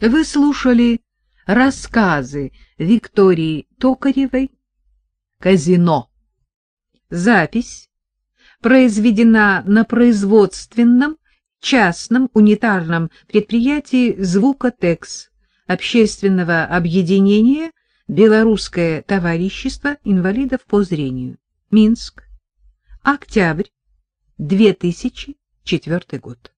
Вы слушали рассказы Виктории Токаревой «Казино». Запись произведена на производственном частном унитарном предприятии «Звукотекс» общественного объединения «Белорусское товарищество инвалидов по зрению». Минск. Октябрь 2004 год.